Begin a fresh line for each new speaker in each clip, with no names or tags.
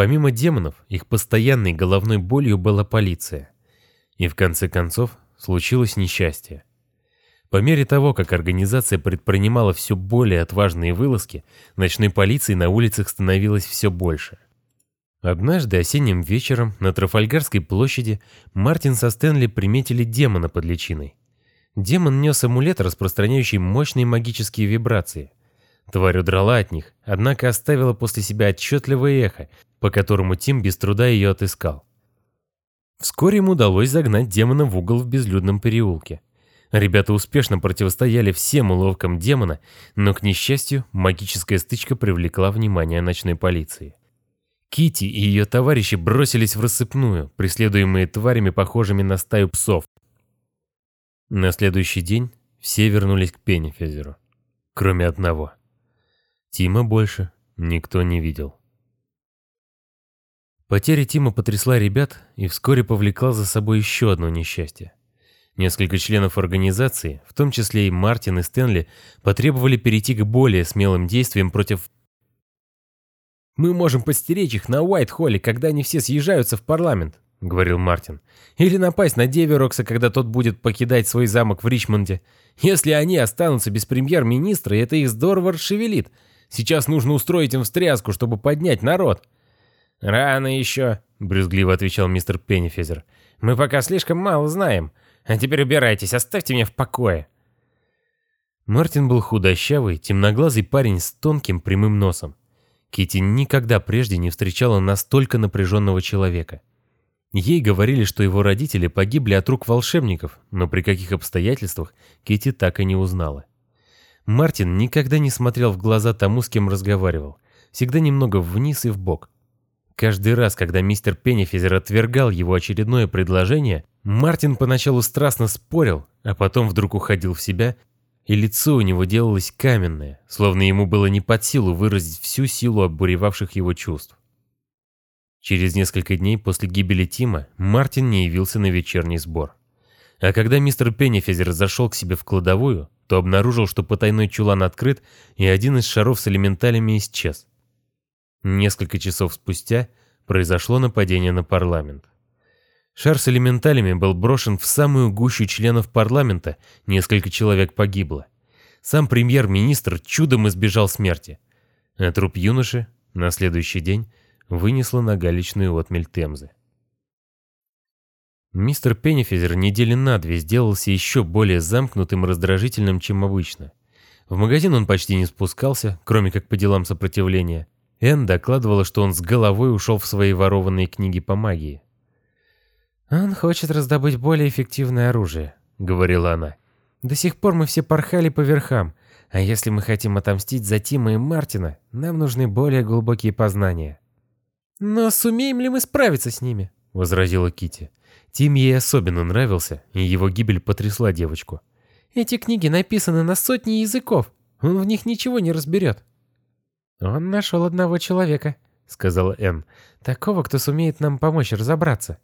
Помимо демонов, их постоянной головной болью была полиция. И в конце концов случилось несчастье. По мере того, как организация предпринимала все более отважные вылазки, ночной полиции на улицах становилось все больше. Однажды осенним вечером на Трафальгарской площади Мартин со Стэнли приметили демона под личиной. Демон нес амулет, распространяющий мощные магические вибрации. Тварь удрала от них, однако оставила после себя отчетливое эхо, по которому Тим без труда ее отыскал. Вскоре ему удалось загнать демона в угол в безлюдном переулке. Ребята успешно противостояли всем уловкам демона, но, к несчастью, магическая стычка привлекла внимание ночной полиции. Кити и ее товарищи бросились в рассыпную, преследуемые тварями, похожими на стаю псов. На следующий день все вернулись к Пеннифезеру, кроме одного. Тима больше никто не видел. Потеря Тима потрясла ребят и вскоре повлекла за собой еще одно несчастье. Несколько членов организации, в том числе и Мартин и Стэнли, потребовали перейти к более смелым действиям против...
«Мы можем постеречь их на Уайт-Холле, когда они все съезжаются в парламент», — говорил Мартин. «Или напасть на Деверокса, когда тот будет покидать свой замок в Ричмонде. Если они останутся без премьер-министра, это их здорово расшевелит. Сейчас нужно устроить им встряску, чтобы поднять народ». «Рано еще», — брюзгливо отвечал мистер Пеннифизер. «Мы пока слишком мало знаем. А теперь убирайтесь, оставьте меня в покое».
Мартин был худощавый, темноглазый парень с тонким прямым носом. Кити никогда прежде не встречала настолько напряженного человека. Ей говорили, что его родители погибли от рук волшебников, но при каких обстоятельствах Кити так и не узнала. Мартин никогда не смотрел в глаза тому, с кем разговаривал, всегда немного вниз и в бок. Каждый раз, когда мистер Пеннифизер отвергал его очередное предложение, Мартин поначалу страстно спорил, а потом вдруг уходил в себя, и лицо у него делалось каменное, словно ему было не под силу выразить всю силу обуревавших его чувств. Через несколько дней после гибели Тима Мартин не явился на вечерний сбор. А когда мистер Пеннифизер зашел к себе в кладовую, то обнаружил, что потайной чулан открыт, и один из шаров с элементалями исчез. Несколько часов спустя произошло нападение на парламент. Шар с элементалями был брошен в самую гущу членов парламента, несколько человек погибло. Сам премьер-министр чудом избежал смерти. А труп юноши на следующий день вынесло на галечную отмель Темзы. Мистер Пеннифизер недели на две сделался еще более замкнутым и раздражительным, чем обычно. В магазин он почти не спускался, кроме как по делам сопротивления, Энн докладывала, что он с головой ушел в свои ворованные книги по магии.
«Он хочет раздобыть более эффективное оружие», — говорила она. «До сих пор мы все порхали по верхам, а если мы хотим отомстить за Тима и Мартина, нам нужны более глубокие познания».
«Но сумеем ли мы справиться с ними?»
— возразила Кити. Тим ей особенно нравился, и его гибель потрясла девочку.
«Эти книги написаны на сотни языков, он в них ничего не разберет».
«Он нашел одного человека», — сказала Энн. «Такого, кто сумеет нам помочь разобраться».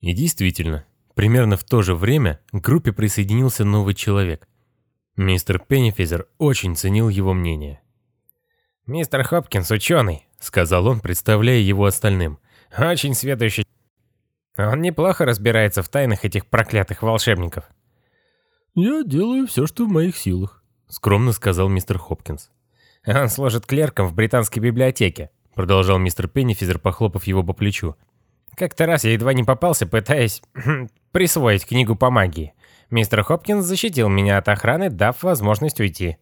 И действительно, примерно в то же время к группе присоединился новый человек. Мистер Пеннифизер очень ценил его мнение.
«Мистер Хопкинс ученый», — сказал он, представляя его остальным. «Очень сведущий. Он неплохо разбирается в тайнах этих проклятых волшебников».
«Я делаю все, что в моих силах», — скромно сказал мистер Хопкинс.
«Он служит клерком в британской библиотеке», продолжал мистер Пеннифизер, похлопав его по плечу. «Как-то раз я едва не попался, пытаясь присвоить книгу по магии. Мистер Хопкинс защитил меня от охраны, дав возможность уйти.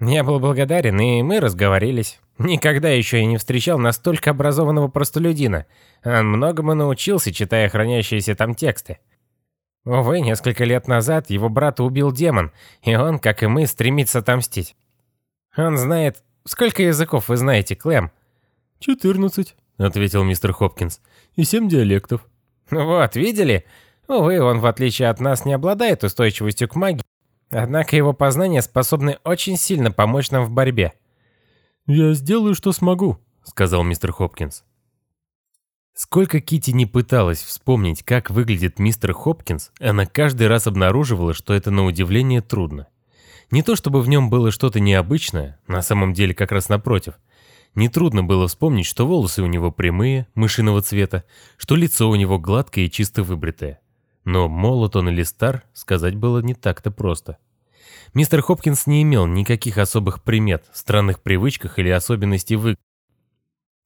Я был благодарен, и мы разговорились. Никогда еще я не встречал настолько образованного простолюдина. Он многому научился, читая хранящиеся там тексты. Увы, несколько лет назад его брата убил демон, и он, как и мы, стремится отомстить. Он знает... Сколько языков вы знаете, Клэм?»
«Четырнадцать», — ответил мистер Хопкинс. «И семь диалектов».
«Вот, видели? Увы, он, в отличие от нас, не обладает устойчивостью к магии. Однако его познания способны очень сильно помочь нам в борьбе».
«Я сделаю, что смогу», — сказал мистер Хопкинс.
Сколько Кити не пыталась вспомнить, как выглядит мистер Хопкинс, она каждый раз обнаруживала, что это на удивление трудно. Не то чтобы в нем было что-то необычное, на самом деле как раз напротив. Нетрудно было вспомнить, что волосы у него прямые, мышиного цвета, что лицо у него гладкое и чисто выбритое. Но молод он или стар, сказать было не так-то просто. Мистер Хопкинс не имел никаких особых примет, странных привычках или особенностей вы.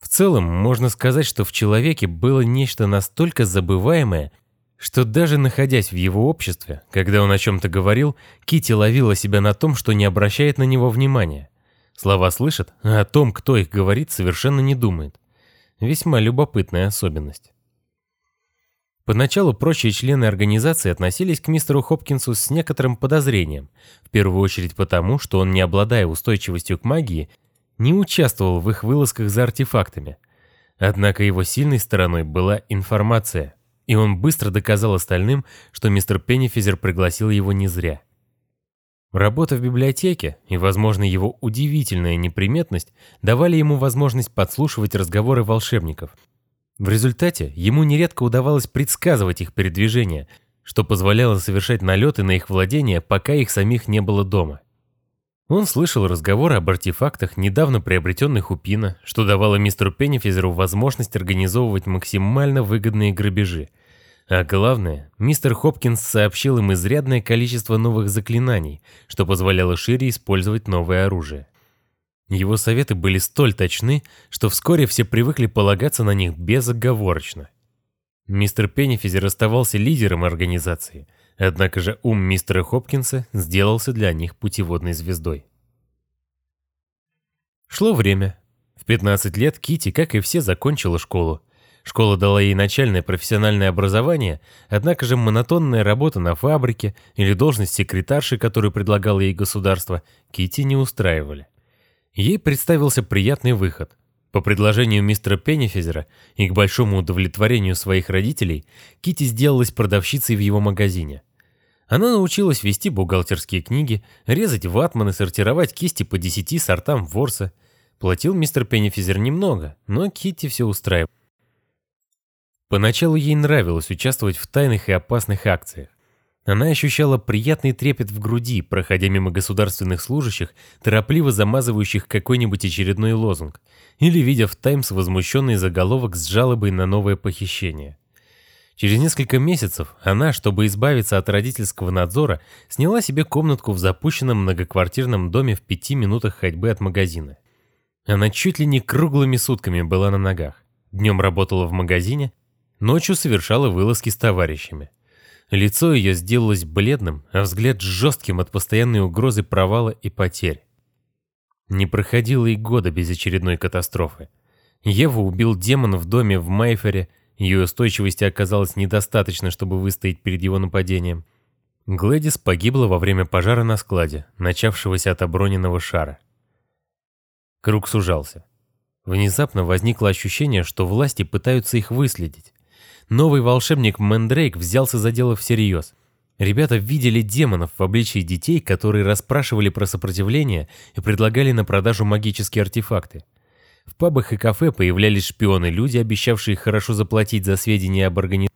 В целом, можно сказать, что в человеке было нечто настолько забываемое, что даже находясь в его обществе, когда он о чем-то говорил, Кити ловила себя на том, что не обращает на него внимания. Слова слышит, а о том, кто их говорит, совершенно не думает. Весьма любопытная особенность. Поначалу прочие члены организации относились к мистеру Хопкинсу с некоторым подозрением, в первую очередь потому, что он, не обладая устойчивостью к магии, не участвовал в их вылазках за артефактами. Однако его сильной стороной была информация, и он быстро доказал остальным, что мистер Пеннифизер пригласил его не зря. Работа в библиотеке и, возможно, его удивительная неприметность давали ему возможность подслушивать разговоры волшебников. В результате ему нередко удавалось предсказывать их передвижения, что позволяло совершать налеты на их владения, пока их самих не было дома. Он слышал разговоры об артефактах, недавно приобретенных у Пина, что давало мистеру Пеннифизеру возможность организовывать максимально выгодные грабежи – а главное, мистер Хопкинс сообщил им изрядное количество новых заклинаний, что позволяло шире использовать новое оружие. Его советы были столь точны, что вскоре все привыкли полагаться на них безоговорочно. Мистер Пеннифизер оставался лидером организации, однако же ум мистера Хопкинса сделался для них путеводной звездой. Шло время. В 15 лет Кити, как и все, закончила школу, Школа дала ей начальное профессиональное образование, однако же монотонная работа на фабрике или должность секретарши, которую предлагало ей государство, Кити не устраивали. Ей представился приятный выход. По предложению мистера Пеннифизера и к большому удовлетворению своих родителей, Кити сделалась продавщицей в его магазине. Она научилась вести бухгалтерские книги, резать ватманы, сортировать кисти по десяти сортам ворса. Платил мистер Пеннифизер немного, но Кити все устраивала. Поначалу ей нравилось участвовать в тайных и опасных акциях. Она ощущала приятный трепет в груди, проходя мимо государственных служащих, торопливо замазывающих какой-нибудь очередной лозунг, или видя в «Таймс» возмущенный заголовок с жалобой на новое похищение. Через несколько месяцев она, чтобы избавиться от родительского надзора, сняла себе комнатку в запущенном многоквартирном доме в пяти минутах ходьбы от магазина. Она чуть ли не круглыми сутками была на ногах. Днем работала в магазине, Ночью совершала вылазки с товарищами. Лицо ее сделалось бледным, а взгляд жестким от постоянной угрозы провала и потерь. Не проходило и года без очередной катастрофы. Еву убил демон в доме в Майфере, ее устойчивости оказалось недостаточно, чтобы выстоять перед его нападением. Глэдис погибла во время пожара на складе, начавшегося от оброненного шара. Круг сужался. Внезапно возникло ощущение, что власти пытаются их выследить новый волшебник Мэндрейк взялся за дело всерьез. Ребята видели демонов в обличии детей, которые расспрашивали про сопротивление и предлагали на продажу магические артефакты. В пабах и кафе появлялись шпионы-люди, обещавшие хорошо заплатить за сведения об организации.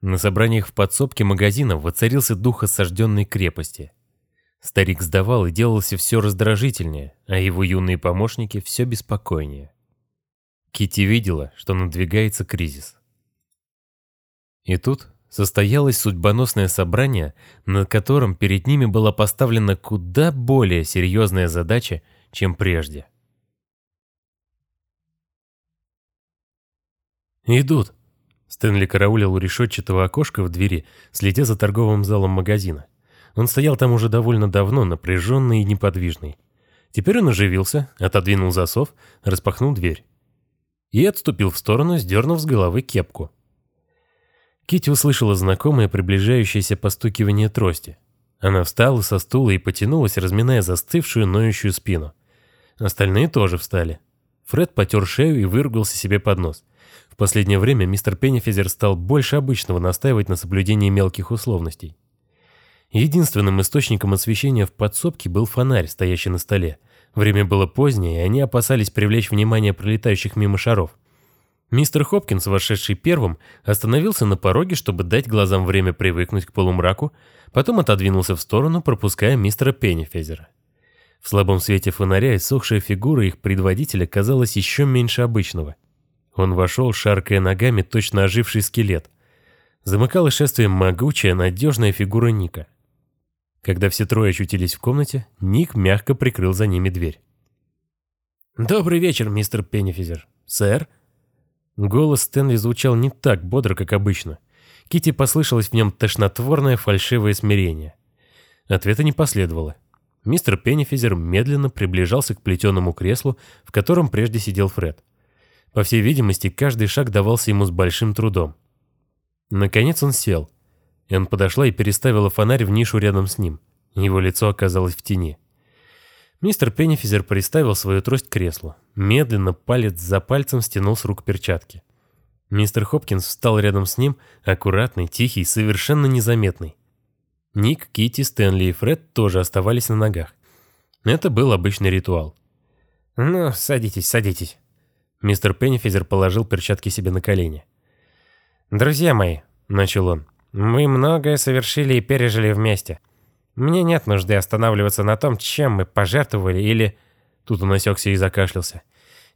На собраниях в подсобке магазина воцарился дух осажденной крепости. Старик сдавал и делался все раздражительнее, а его юные помощники все беспокойнее. Кити видела, что надвигается кризис. И тут состоялось судьбоносное собрание, на котором перед ними была поставлена куда более серьезная задача, чем прежде. «Идут!» Стэнли караулил у решетчатого окошка в двери, следя за торговым залом магазина. Он стоял там уже довольно давно, напряженный и неподвижный. Теперь он оживился, отодвинул засов, распахнул дверь. И отступил в сторону, сдернув с головы кепку. Кити услышала знакомое приближающееся постукивание трости. Она встала со стула и потянулась, разминая застывшую, ноющую спину. Остальные тоже встали. Фред потер шею и выругался себе под нос. В последнее время мистер Пеннифизер стал больше обычного настаивать на соблюдении мелких условностей. Единственным источником освещения в подсобке был фонарь, стоящий на столе. Время было позднее, и они опасались привлечь внимание пролетающих мимо шаров. Мистер Хопкинс, вошедший первым, остановился на пороге, чтобы дать глазам время привыкнуть к полумраку, потом отодвинулся в сторону, пропуская мистера Пеннифезера. В слабом свете фонаря иссохшая фигура их предводителя казалась еще меньше обычного. Он вошел, шаркая ногами, точно оживший скелет. Замыкала шествие могучая, надежная фигура Ника. Когда все трое очутились в комнате, Ник мягко прикрыл за ними дверь. «Добрый вечер, мистер Пеннифизер. Сэр?» Голос Стэнли звучал не так бодро, как обычно. Кити послышалось в нем тошнотворное фальшивое смирение. Ответа не последовало. Мистер Пеннифизер медленно приближался к плетеному креслу, в котором прежде сидел Фред. По всей видимости, каждый шаг давался ему с большим трудом. Наконец он сел. Энн подошла и переставила фонарь в нишу рядом с ним. Его лицо оказалось в тени. Мистер Пеннифизер приставил свою трость к креслу. Медленно, палец за пальцем стянул с рук перчатки. Мистер Хопкинс встал рядом с ним, аккуратный, тихий, совершенно незаметный. Ник, Кити, Стэнли и Фред тоже оставались на ногах. Это был обычный ритуал.
«Ну, садитесь, садитесь».
Мистер Пеннифизер положил перчатки себе на колени.
«Друзья мои», — начал он, — «мы многое совершили и пережили вместе. Мне нет нужды останавливаться на том, чем мы пожертвовали или...»
Тут он осекся и закашлялся.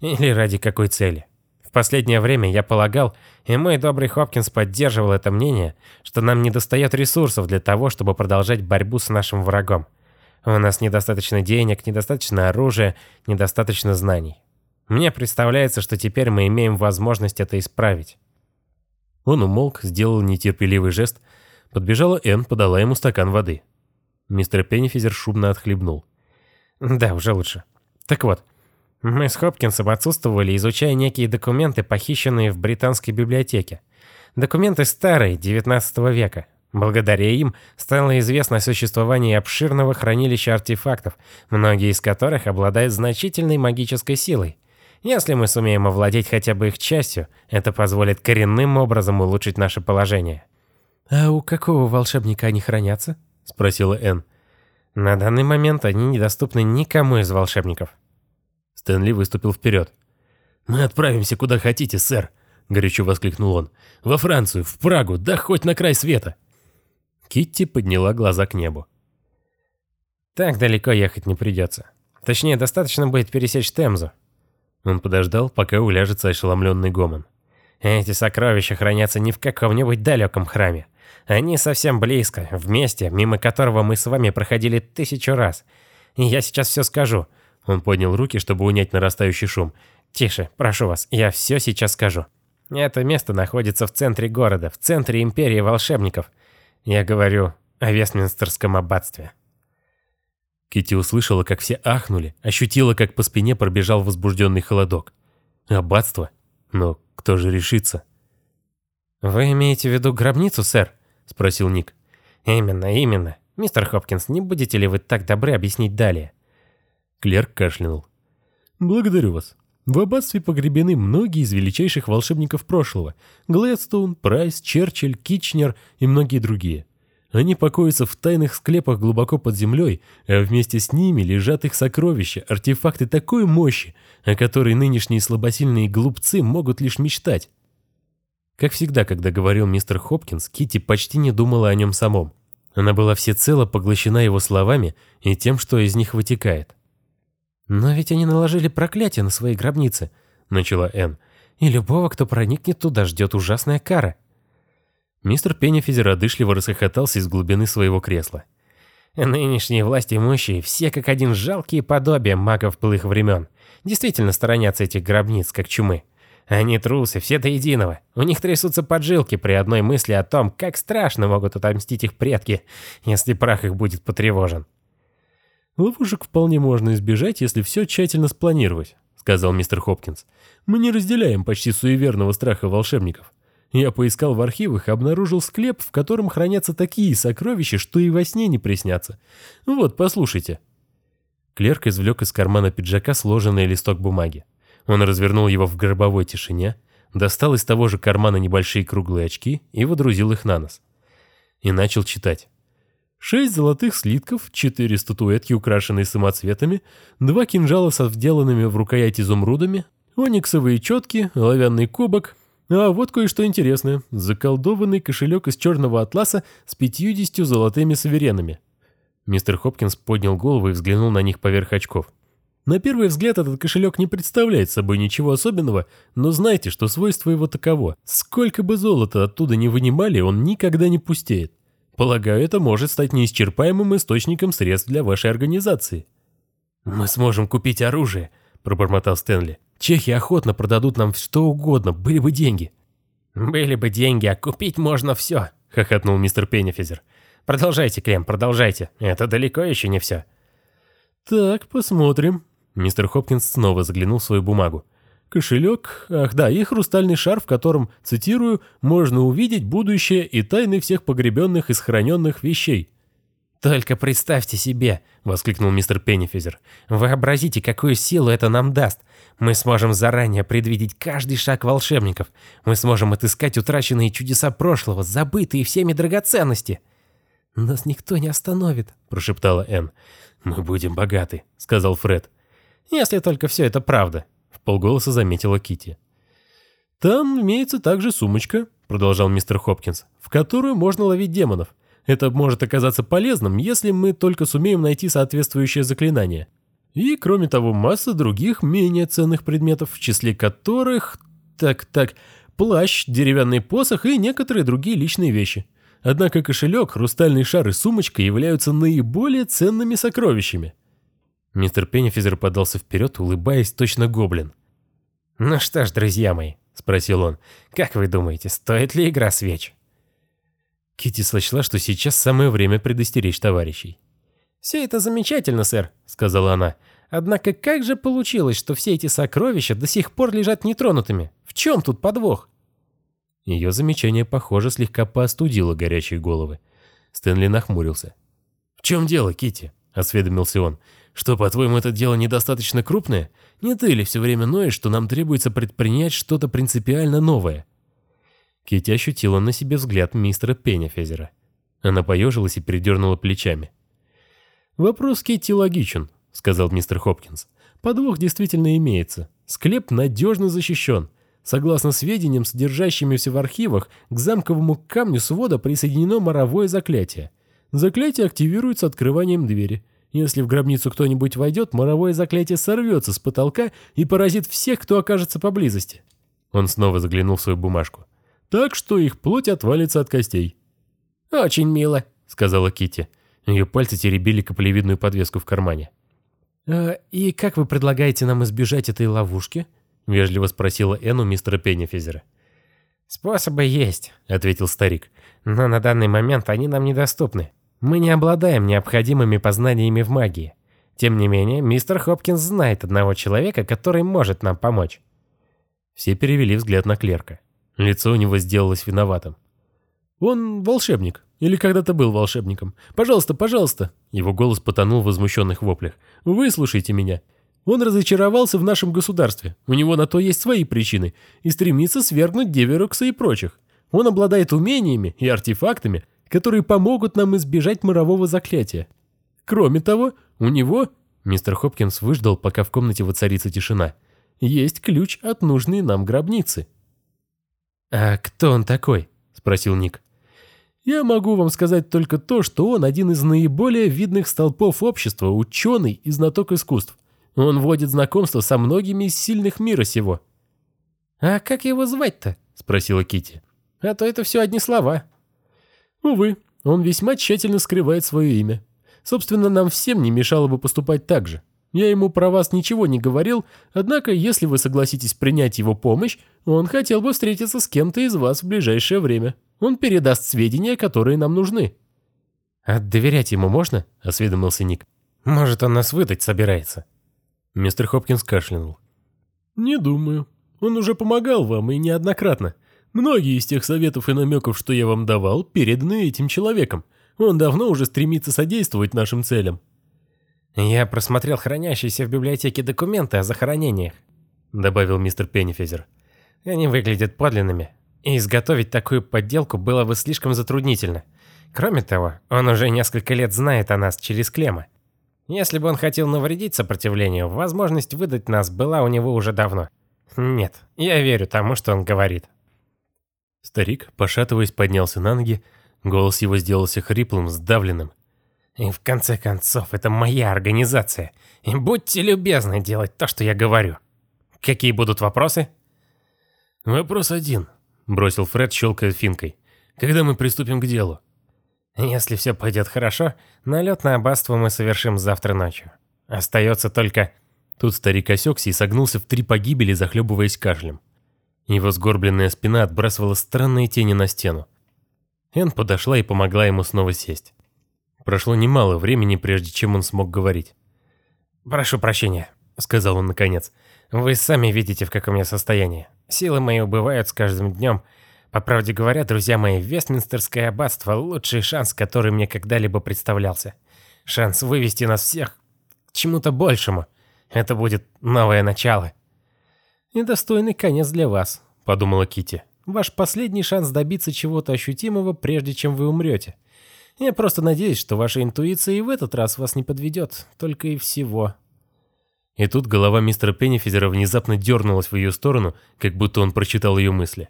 «Или ради какой цели. В последнее время я полагал, и мой добрый Хопкинс поддерживал это мнение, что нам недостает ресурсов для того, чтобы продолжать борьбу с нашим врагом. У нас недостаточно денег, недостаточно оружия, недостаточно знаний. Мне представляется, что теперь мы имеем возможность это исправить.
Он умолк, сделал нетерпеливый жест. Подбежала Энн, подала ему стакан воды. Мистер Пеннифизер шумно отхлебнул.
«Да, уже лучше. Так вот, мы с Хопкинсом отсутствовали, изучая некие документы, похищенные в британской библиотеке. Документы старые, 19 века. Благодаря им стало известно о существовании обширного хранилища артефактов, многие из которых обладают значительной магической силой. Если мы сумеем овладеть хотя бы их частью, это позволит коренным образом улучшить наше положение.
«А у какого волшебника они хранятся?» — спросила Энн.
«На данный момент они недоступны никому из волшебников.
Стэнли выступил вперед. «Мы отправимся куда хотите, сэр», — горячо воскликнул он. «Во Францию, в Прагу, да хоть на край света». Китти подняла глаза к небу.
«Так далеко ехать не придется. Точнее, достаточно будет пересечь Темзу».
Он подождал, пока уляжется ошеломленный гомон.
«Эти сокровища хранятся не в каком-нибудь далеком храме. Они совсем близко, в месте, мимо которого мы с вами проходили тысячу раз. И я сейчас все скажу.
Он поднял руки, чтобы унять нарастающий шум.
«Тише, прошу вас, я все сейчас скажу. Это место находится в центре города, в центре империи волшебников. Я говорю о Вестминстерском аббатстве».
Кити услышала, как все ахнули, ощутила, как по спине пробежал возбужденный холодок. Аббатство? Но кто же решится?
«Вы имеете в виду гробницу, сэр?» — спросил Ник. «Именно, именно. Мистер Хопкинс, не будете ли вы так добры объяснить далее?»
Клерк кашлянул. «Благодарю вас. В аббатстве погребены многие из величайших волшебников прошлого. Глэдстоун, Прайс, Черчилль, Кичнер и многие другие. Они покоятся в тайных склепах глубоко под землей, а вместе с ними лежат их сокровища, артефакты такой мощи, о которой нынешние слабосильные глупцы могут лишь мечтать. Как всегда, когда говорил мистер Хопкинс, Кити почти не думала о нем самом. Она была всецело поглощена его словами и тем, что из них вытекает.
«Но ведь они наложили проклятие на свои гробницы», — начала Энн. «И любого, кто проникнет туда, ждет ужасная кара».
Мистер Пеннифизер одышливо расхохотался из глубины своего кресла.
«Нынешние власти имущие все как один жалкие подобия магов былых времен. Действительно сторонятся этих гробниц, как чумы. Они трусы, все до единого. У них трясутся поджилки при одной мысли о том, как страшно могут отомстить их предки, если прах их будет потревожен.
«Ловушек вполне можно избежать, если все тщательно спланировать», — сказал мистер Хопкинс. «Мы не разделяем почти суеверного страха волшебников. Я поискал в архивах и обнаружил склеп, в котором хранятся такие сокровища, что и во сне не приснятся. Вот, послушайте». Клерк извлек из кармана пиджака сложенный листок бумаги. Он развернул его в гробовой тишине, достал из того же кармана небольшие круглые очки и водрузил их на нос. И начал читать. Шесть золотых слитков, четыре статуэтки, украшенные самоцветами, два кинжала со вделанными в рукоять изумрудами, ониксовые четки, оловянный кубок. А вот кое-что интересное. Заколдованный кошелек из черного атласа с пятьюдесятью золотыми суверенами. Мистер Хопкинс поднял голову и взглянул на них поверх очков. На первый взгляд этот кошелек не представляет собой ничего особенного, но знайте, что свойство его таково. Сколько бы золота оттуда не вынимали, он никогда не пустеет. Полагаю, это может стать неисчерпаемым источником средств для вашей организации. «Мы сможем купить оружие», — пробормотал Стэнли. «Чехи охотно продадут нам что угодно, были бы деньги».
«Были бы деньги, а купить можно все», — хохотнул мистер Пеннифизер. «Продолжайте, Клем, продолжайте. Это далеко еще не все».
«Так, посмотрим». Мистер Хопкинс снова заглянул в свою бумагу. Кошелек, ах да, и хрустальный шар, в котором, цитирую, можно увидеть будущее и тайны всех погребенных и сохраненных вещей.
«Только представьте себе», — воскликнул мистер Пеннифизер. «Вообразите, какую силу это нам даст. Мы сможем заранее предвидеть каждый шаг волшебников. Мы сможем отыскать утраченные чудеса прошлого, забытые всеми драгоценности».
«Нас никто не остановит», — прошептала Энн.
«Мы будем богаты», — сказал Фред.
«Если только все это правда», — в полголоса заметила Кити.
«Там имеется также сумочка», — продолжал мистер Хопкинс, «в которую можно ловить демонов. Это может оказаться полезным, если мы только сумеем найти соответствующее заклинание. И, кроме того, масса других менее ценных предметов, в числе которых... Так-так, плащ, деревянный посох и некоторые другие личные вещи. Однако кошелек, хрустальный шар и сумочка являются наиболее ценными сокровищами.
Мистер Пеннифизер подался вперед, улыбаясь точно гоблин. «Ну что ж, друзья мои», — спросил он, — «как вы думаете, стоит ли игра свеч?»
Кити сочла, что сейчас самое время предостеречь товарищей.
«Все это замечательно, сэр», — сказала она. «Однако как же получилось, что все эти сокровища до сих пор лежат нетронутыми? В чем тут подвох?»
Ее замечание, похоже, слегка поостудило горячие головы. Стэнли нахмурился. «В чем дело, Кити? осведомился он. «Что, по-твоему, это дело недостаточно крупное? Не ты ли все время ноешь, что нам требуется предпринять что-то принципиально новое?» Кити ощутила на себе взгляд мистера Пеннифезера. Она поежилась и передернула плечами. «Вопрос Кити логичен», — сказал мистер Хопкинс. «Подвох действительно имеется. Склеп надежно защищен. Согласно сведениям, содержащимися в архивах, к замковому камню свода присоединено моровое заклятие. Заклятие активируется открыванием двери. Если в гробницу кто-нибудь войдет, моровое заклятие сорвется с потолка и поразит всех, кто окажется поблизости». Он снова заглянул в свою бумажку так что их плоть отвалится от костей.
«Очень мило», —
сказала Кити. Ее пальцы теребили каплевидную подвеску в кармане.
«А, «И как вы предлагаете нам избежать этой ловушки?» — вежливо спросила Энн у мистера Пеннифизера.
«Способы есть», — ответил старик. «Но на данный момент они нам недоступны. Мы не обладаем необходимыми познаниями в магии. Тем не менее, мистер Хопкинс знает одного человека, который может нам помочь».
Все перевели взгляд на клерка. Лицо у него сделалось виноватым. «Он волшебник. Или когда-то был волшебником. Пожалуйста, пожалуйста!» Его голос потонул в возмущенных воплях. «Выслушайте меня. Он разочаровался в нашем государстве. У него на то есть свои причины. И стремится свергнуть Деверокса и прочих. Он обладает умениями и артефактами, которые помогут нам избежать морового заклятия. Кроме того, у него...» Мистер Хопкинс выждал, пока в комнате воцарится тишина. «Есть ключ от нужной нам гробницы».
«А кто он такой?» – спросил Ник.
«Я могу вам сказать только то, что он один из наиболее видных столпов общества, ученый и знаток искусств. Он вводит знакомство со многими из сильных мира сего».
«А как его звать-то?» – спросила Кити. «А то это все одни слова».
«Увы, он весьма тщательно скрывает свое имя. Собственно, нам всем не мешало бы поступать так же. Я ему про вас ничего не говорил, однако, если вы согласитесь принять его помощь, он хотел бы встретиться с кем-то из вас в ближайшее время. Он передаст сведения, которые нам нужны».
«А доверять ему можно?» – осведомился Ник. «Может, он нас выдать собирается?»
Мистер Хопкинс кашлянул. «Не думаю. Он уже помогал вам и неоднократно. Многие из тех советов и намеков, что я вам давал, переданы этим человеком. Он давно уже стремится содействовать нашим целям.
«Я просмотрел хранящиеся в библиотеке документы о захоронениях», — добавил мистер Пеннифизер. «Они выглядят подлинными, и изготовить такую подделку было бы слишком затруднительно. Кроме того, он уже несколько лет знает о нас через Клема. Если бы он хотел навредить сопротивлению, возможность выдать нас была у него уже давно. Нет, я верю тому, что он говорит».
Старик, пошатываясь, поднялся на ноги, голос его сделался хриплым, сдавленным.
И в конце концов, это моя организация. И будьте любезны делать то, что я говорю. Какие будут вопросы?
Вопрос один, бросил Фред, щелкая финкой. Когда мы приступим к делу?
Если все пойдет хорошо, налет на аббатство мы совершим завтра ночью. Остается только...
Тут старик осекся и согнулся в три погибели, захлебываясь кашлем. Его сгорбленная спина отбрасывала странные тени на стену. Энн подошла и помогла ему снова сесть. Прошло немало времени, прежде чем он смог говорить.
«Прошу прощения», — сказал он наконец. «Вы сами видите, в каком я состоянии. Силы мои убывают с каждым днем. По правде говоря, друзья мои, Вестминстерское аббатство — лучший шанс, который мне когда-либо представлялся. Шанс вывести нас всех к чему-то большему. Это будет новое начало». «И достойный конец для вас», — подумала Кити. «Ваш последний шанс добиться чего-то ощутимого, прежде чем вы умрете. Я просто надеюсь, что ваша интуиция и в этот раз вас не подведет, только и всего».
И тут голова мистера Пеннифизера внезапно дернулась в ее сторону, как будто он прочитал ее мысли.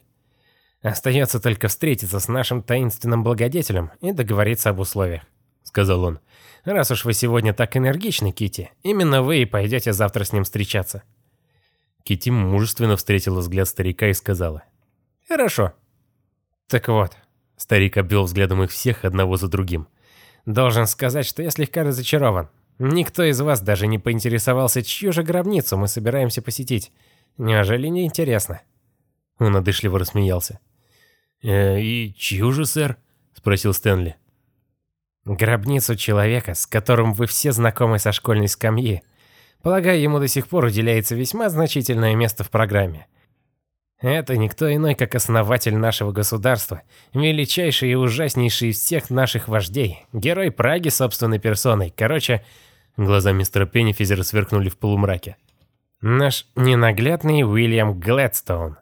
«Остается только встретиться с нашим таинственным благодетелем и договориться об условиях», — сказал он. «Раз уж вы сегодня так энергичны, Кити, именно вы и пойдете завтра с ним встречаться».
Кити мужественно встретила взгляд старика и сказала.
«Хорошо. Так вот,
Старик обвел взглядом их всех одного за другим.
«Должен сказать, что я слегка разочарован. Никто из вас даже не поинтересовался, чью же гробницу мы собираемся посетить. Неужели не интересно?»
Он одышливо рассмеялся. «Э, «И чью же, сэр?» — спросил Стэнли.
«Гробницу человека, с которым вы все знакомы со школьной скамьи. Полагаю, ему до сих пор уделяется весьма значительное место в программе. Это никто иной, как основатель нашего государства, величайший и ужаснейший из всех наших вождей, герой Праги собственной персоной. Короче,
глаза мистера Пеннифизера сверкнули в полумраке.
Наш ненаглядный Уильям Глэдстоун.